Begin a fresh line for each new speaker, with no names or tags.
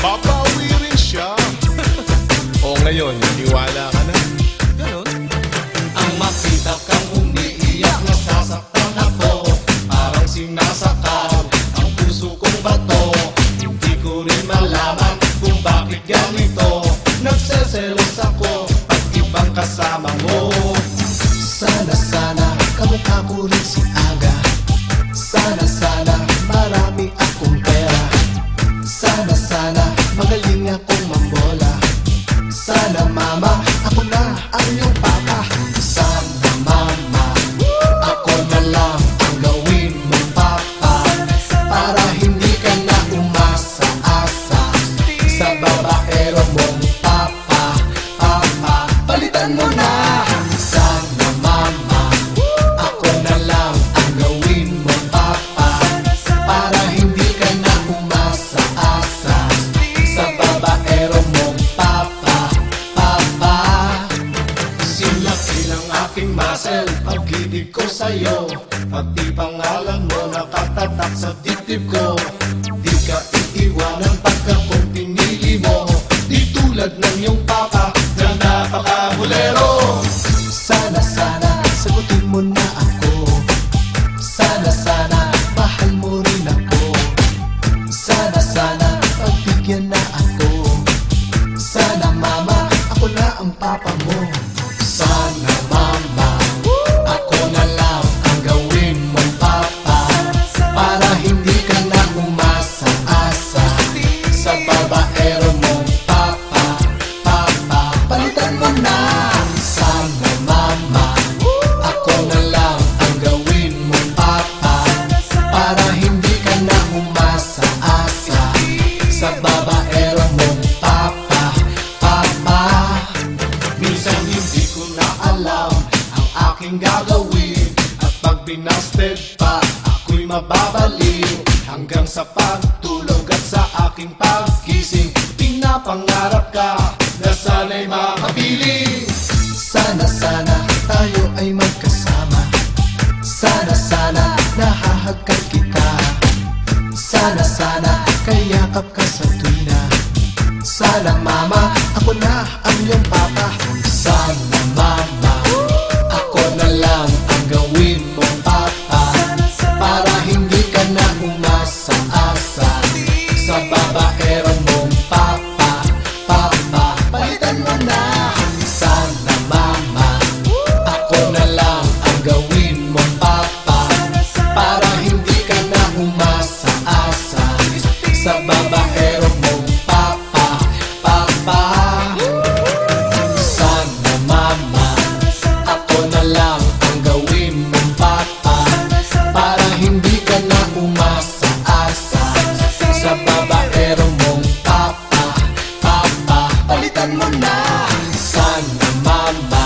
Papawi rin siya. o ngayon, tiwala ka na.
Ganon?
Ang makita kang umiiyak Nasasaktan ako Parang sinasakal Ang puso kong bato Hindi ko rin malaman Kung bakit ganito Nagseselos ako Pag ibang kasama mo Sana sana Kamukha ko rin si Aga Sana sana Sinlaki ng aking muscle. Pag-ibig ko sa'yo Pati pangalan mo nakatatak sa dibdib ko. Di ka iiwanan pagka kung pinili mo. Di tulad ng iyong papa Na napaka-bulero Sana sana sagutin mo na ako. Sana sana mahal mo rin ako. Sana sana pagbigyan na alam Ang aking gagawin. At pag binasted pa Ako'y mababaliw. Hanggang sa pagtulog at sa aking paggising Pinapangarap ka Na sana'y makapiling Sana sana tayo ay magkasama. Sana sana nahahagkan kita. Sana sana kayakap ka sa tuwina. Sana mama ako na ang iyong papa 我的妈妈